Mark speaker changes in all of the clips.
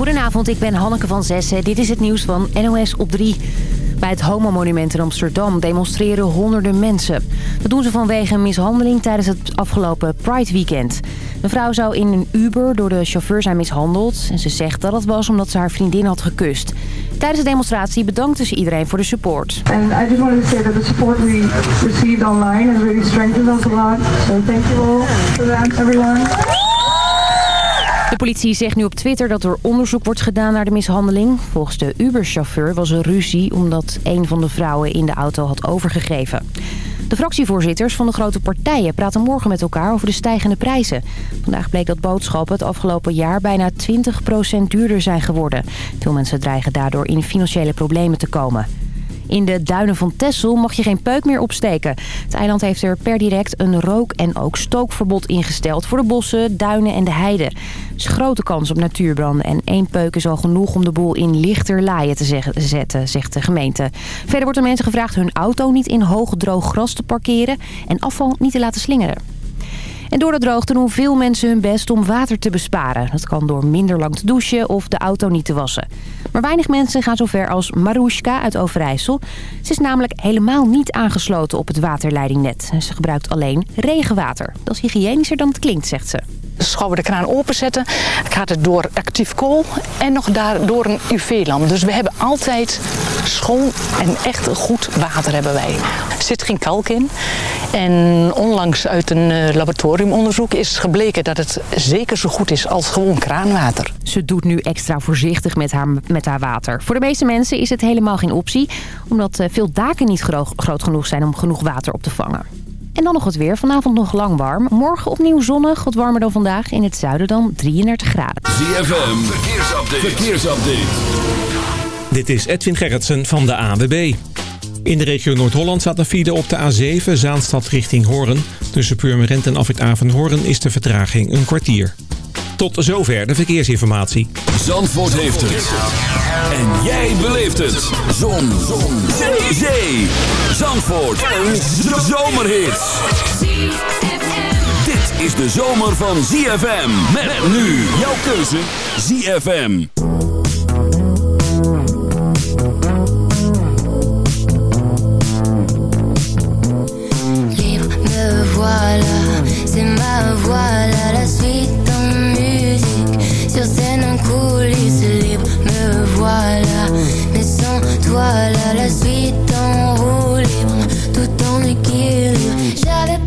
Speaker 1: Goedenavond, ik ben Hanneke van Zessen. Dit is het nieuws van NOS op 3. Bij het Homo-monument in Amsterdam demonstreren honderden mensen. Dat doen ze vanwege een mishandeling tijdens het afgelopen Pride Weekend. Een vrouw zou in een Uber door de chauffeur zijn mishandeld. En ze zegt dat het was omdat ze haar vriendin had gekust. Tijdens de demonstratie bedankte ze iedereen voor de support.
Speaker 2: And I just to say that the we online has really us a lot. So thank you all everyone.
Speaker 1: De politie zegt nu op Twitter dat er onderzoek wordt gedaan naar de mishandeling. Volgens de Uber-chauffeur was er ruzie omdat een van de vrouwen in de auto had overgegeven. De fractievoorzitters van de grote partijen praten morgen met elkaar over de stijgende prijzen. Vandaag bleek dat boodschappen het afgelopen jaar bijna 20% duurder zijn geworden. Veel mensen dreigen daardoor in financiële problemen te komen. In de duinen van Texel mag je geen peuk meer opsteken. Het eiland heeft er per direct een rook- en ook stookverbod ingesteld... voor de bossen, duinen en de heide. Er is grote kans op natuurbranden en één peuk is al genoeg... om de boel in lichter laaien te zetten, zegt de gemeente. Verder wordt er mensen gevraagd hun auto niet in hoog droog gras te parkeren... en afval niet te laten slingeren. En door de droogte doen veel mensen hun best om water te besparen. Dat kan door minder lang te douchen of de auto niet te wassen. Maar weinig mensen gaan zover als Marushka uit Overijssel. Ze is namelijk helemaal niet aangesloten op het waterleidingnet. En ze gebruikt alleen regenwater. Dat is hygiënischer dan het klinkt, zegt ze
Speaker 3: schouwen de kraan openzetten. Gaat het door actief kool en nog daardoor een UV-lamp. Dus we hebben altijd schoon en echt goed water hebben wij. Er zit geen kalk in. En onlangs uit een eh, laboratoriumonderzoek is gebleken dat het zeker zo goed is als gewoon kraanwater.
Speaker 1: Ze doet nu extra voorzichtig met haar, met haar water. Voor de meeste mensen is het helemaal geen optie. Omdat eh, veel daken niet groot genoeg zijn om genoeg water op te vangen. En dan nog het weer. Vanavond nog lang warm. Morgen opnieuw zonnig, wat warmer dan vandaag. In het zuiden dan 33 graden.
Speaker 4: ZFM, verkeersupdate. verkeersupdate.
Speaker 5: Dit is Edwin Gerritsen van de AWB. In de regio Noord-Holland staat een file op de A7 Zaanstad richting Hoorn. Tussen Purmerend en Afrit Avenhoorn is de vertraging een kwartier. Tot zover de verkeersinformatie.
Speaker 4: Zandvoort heeft het. En jij beleeft het. Zon. Zon. Zee. Zee. Zandvoort. Een zomerhit. Dit is de zomer van ZFM. Met nu jouw keuze ZFM.
Speaker 6: Libre me voilà, c'est ma voilà la suite en coulisses libre me voilà. Mais sans toi là la suite libre. Tout en équilibre. J'avais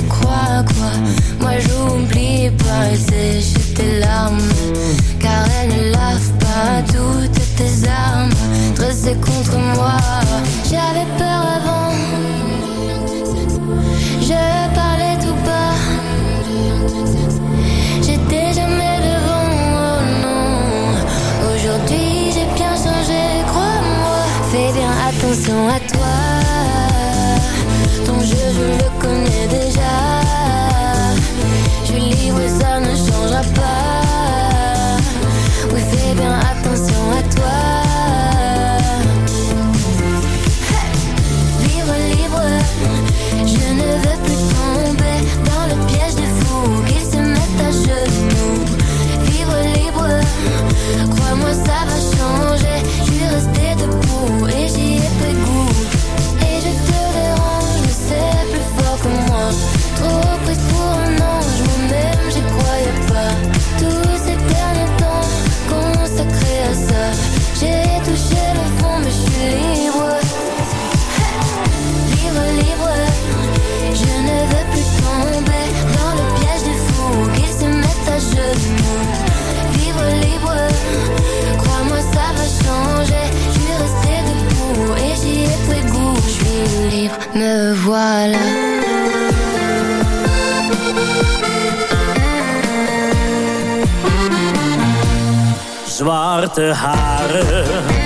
Speaker 6: crois
Speaker 7: Zwarte haren.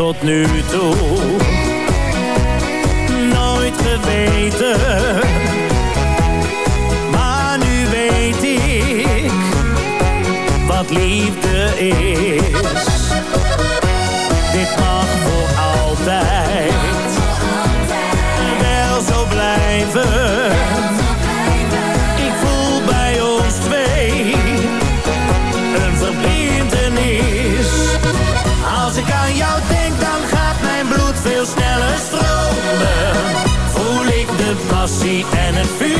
Speaker 7: tot nu toe nooit geweten. Maar nu weet ik wat liefde is. Dit mag voor altijd wel zo blijven. and feels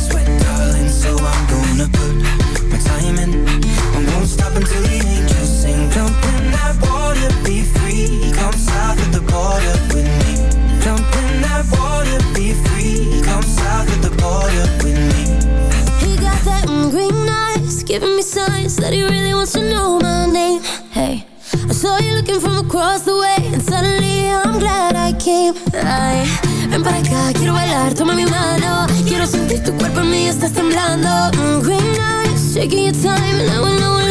Speaker 8: until angels sing. Jump in that water, be free. Come south the border with me. Jump in that water, be free. Come south the border with me.
Speaker 9: He got that mm, green eyes, giving me signs that he really wants to know my name. Hey, I saw you looking from across the way, and suddenly I'm glad I came. Ay, ven para acá, quiero bailar. Mm, green eyes, taking your time, and I will know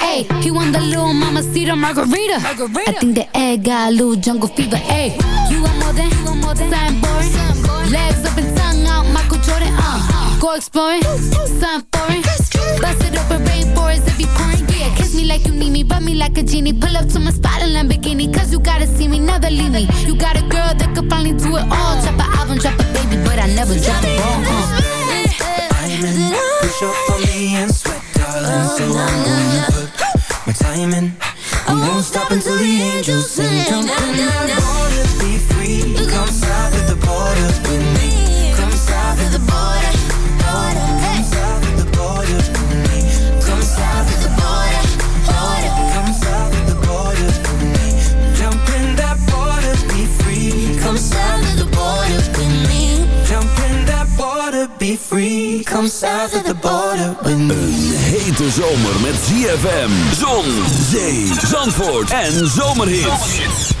Speaker 10: Ayy, he want the little mama cedar margarita. I think the egg got a little jungle fever. Ayy, you want more than, you want more than something boring. Legs up and tongue out, Michael Jordan. Uh, go exploring, something foreign. Bust it open, rainforest if you pouring. Yeah, kiss me like you need me, rub me like a genie. Pull up to my spot in Lamborghini, cause you gotta see me, never leave me. You got a girl that could finally do it all. Drop an album, drop a baby, but I never drop a ball. Uh.
Speaker 8: I'm in. Push up on me and sweat, darling. So I'm gonna put my time in. I won't stop until the angels sing. Jump in that water, be free. Come south of the border with me. Free. The.
Speaker 4: Een hete zomer met ZFM, zon, zee, zandvoort en zomerhits.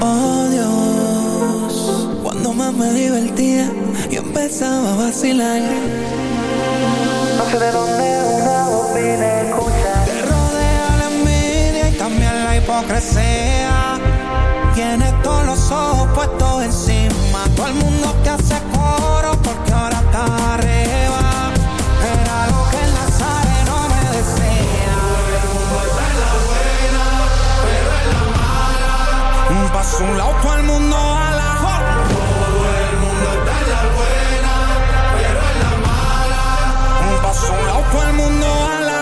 Speaker 8: Oh Dios, cuando más me divertía, yo empezaba a vacilar. No sé de dónde una voz viene a escuchar. Te rodea la envidia y también la hipocresía. Tienes todos los ojos puestos encima. Todo el mundo te hace coro porque ahora está arriba. Un a lado, todo el mundo ala. Todo el mundo está en la buena, pero en la mala. Un paso a un lado, todo el mundo ala.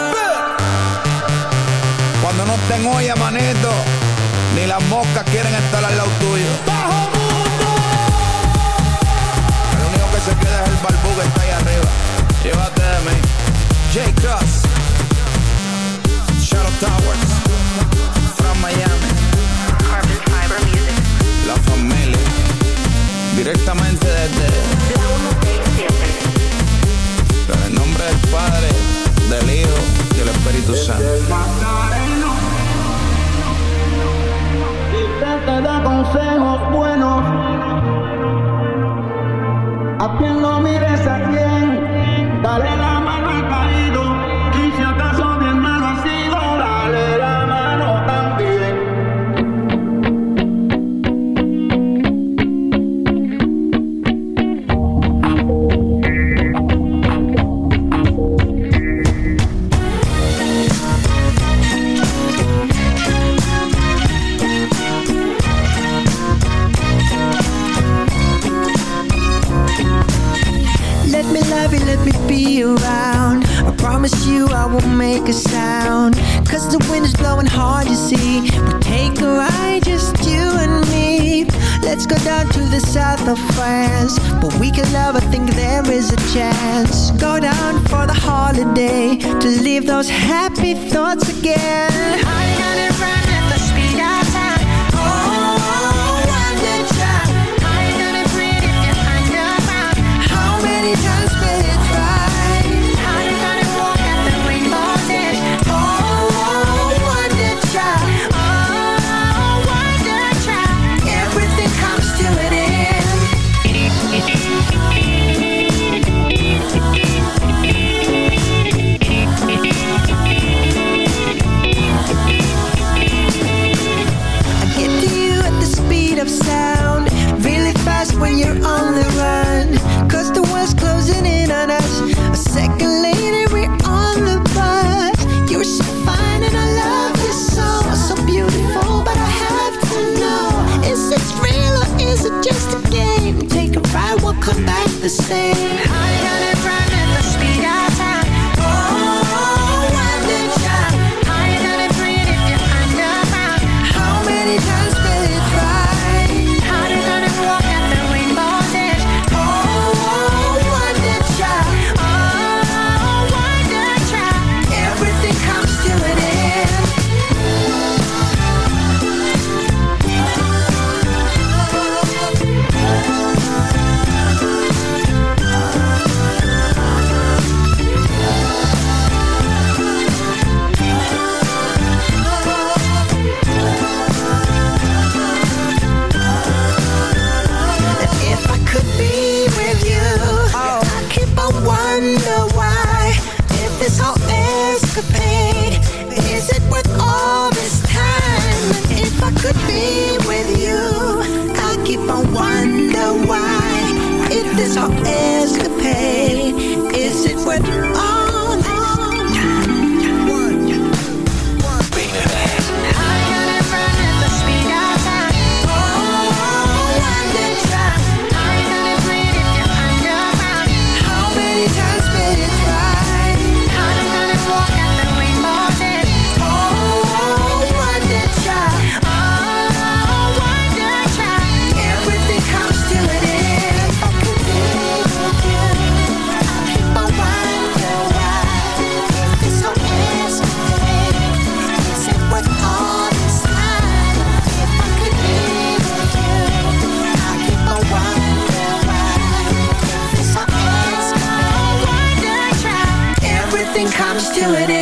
Speaker 8: Cuando no estén olla, manito, ni las moscas quieren estar al lado tuyo. El único que se queda es el barbú que está ahí arriba. Llévate de mí. J. Cross.
Speaker 11: doing it.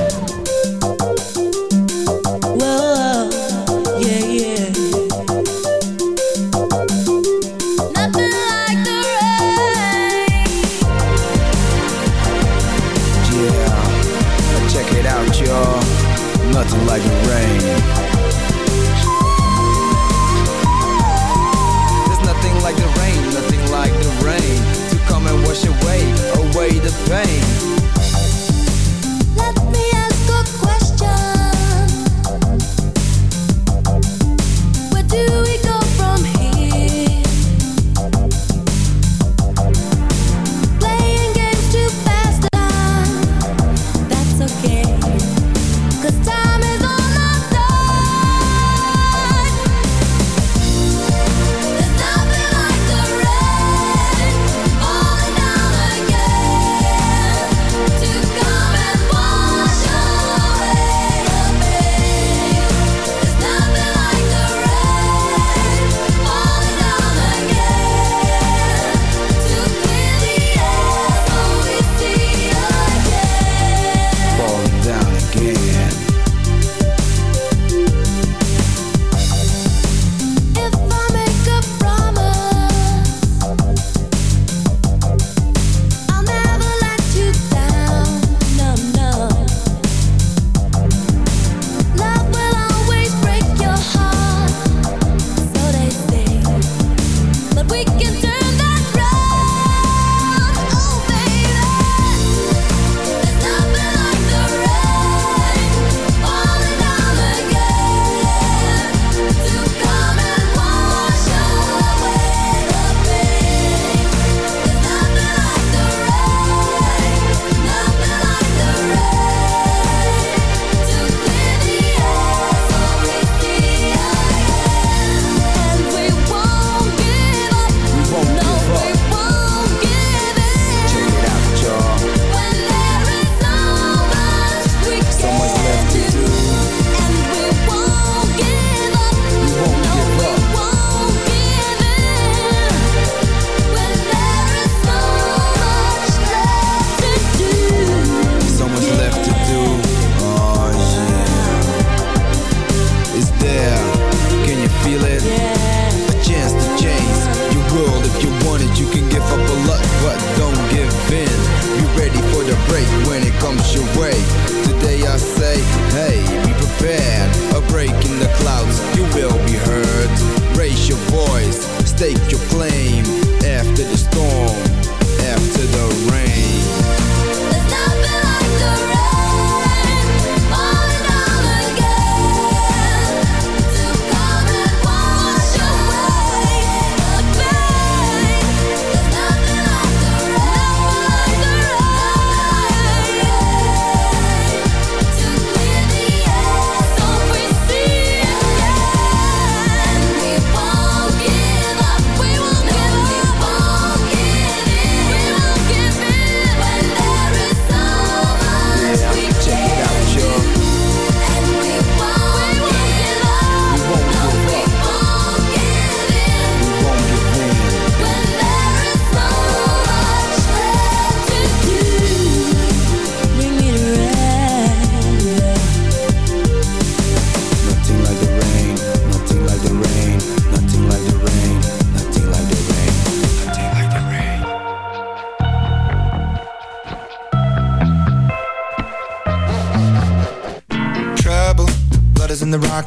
Speaker 9: we can turn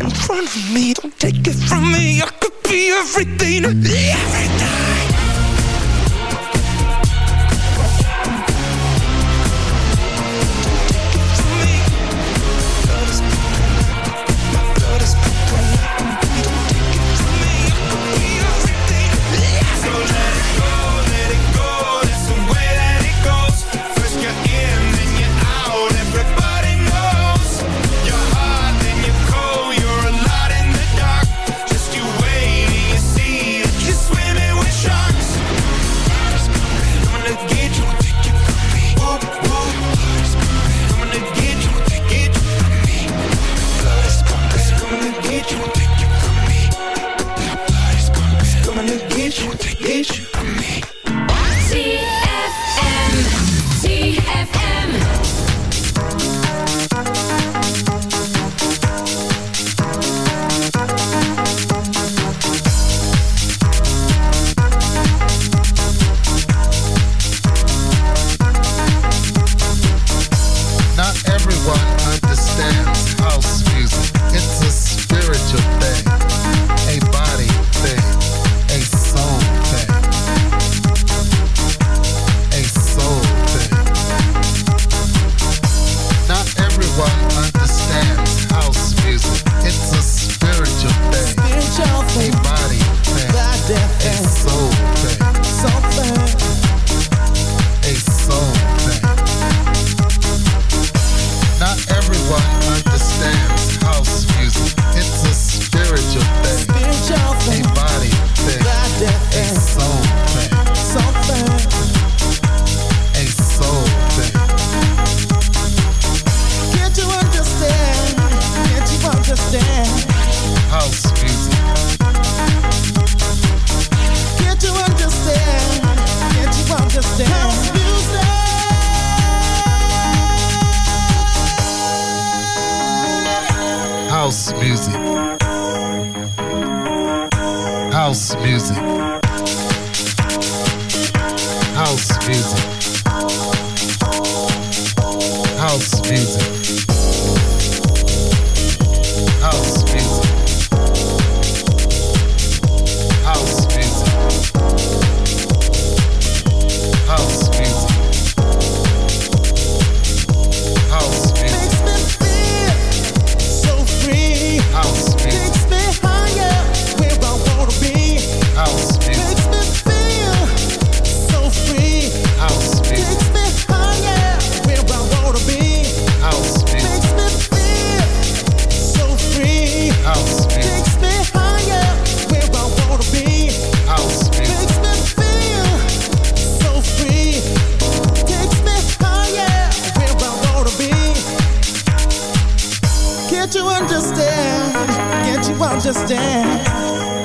Speaker 8: in front of me.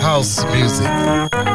Speaker 12: House music.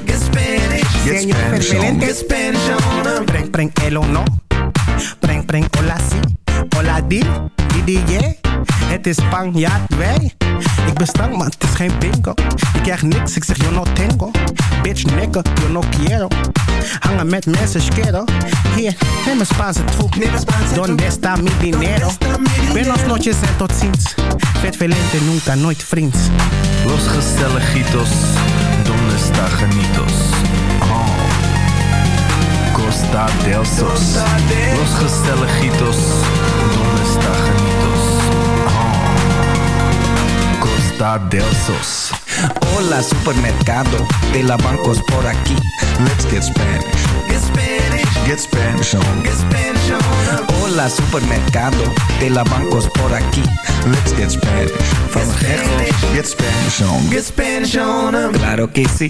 Speaker 13: Get
Speaker 14: Señor
Speaker 13: Spanish on.
Speaker 14: Preng, preng, el o no. Preng, preng, hola si. Hola di, di, di, yeah. Het is Spanjaard, wij. Ik ben stank, maar het is geen bingo. Ik krijg niks, ik zeg yo no tengo. Bitch, nigga, yo no quiero. Hangen met mensen, schero. Hier, neem een Spaanse troep. Donde está mi dinero? Buenos noches en tot ziens. Vet velente, nunca, nooit vriends.
Speaker 15: Los gezelligitos, donde está genitos? Costa del Sos. Los gezelligitos, donde está genitos? Oh. Costa del Sos.
Speaker 13: Hola supermercado de la bancos por aquí. Let's get Spanish. Get Spanish. Get Spanish on. Get Spanish on. Hola supermercado de la bancos por aquí. Let's get Spanish. From Spanish. Get Spanish on. Get Spanish on. Claro que sí.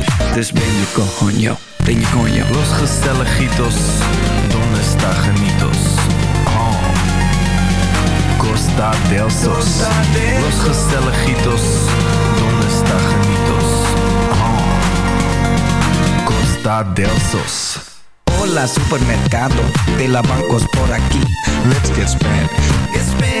Speaker 13: Dus ben je coño. Ben je coño.
Speaker 15: Los gezelligitos, donde está genitos? Oh. Costa del Sos. Los gezelligitos, donde está genitos? Oh. Costa del Sos.
Speaker 13: Hola supermercado de la bancos por aquí. Let's get Spanish. Get Spanish.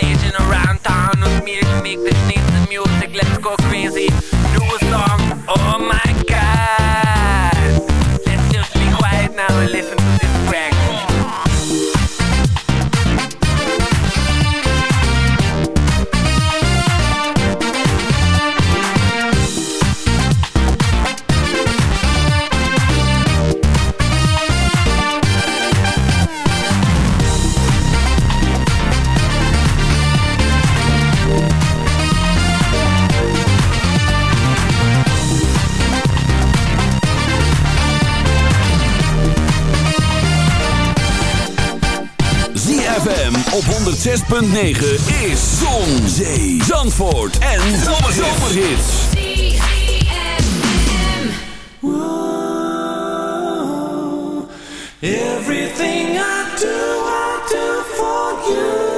Speaker 16: Dancing around town with me to make this need the music. Let's go crazy. Do a song. Oh my.
Speaker 4: 6.9 is Zon, Zee, Zandvoort en Zomerhits.
Speaker 17: Everything I do, I do for you.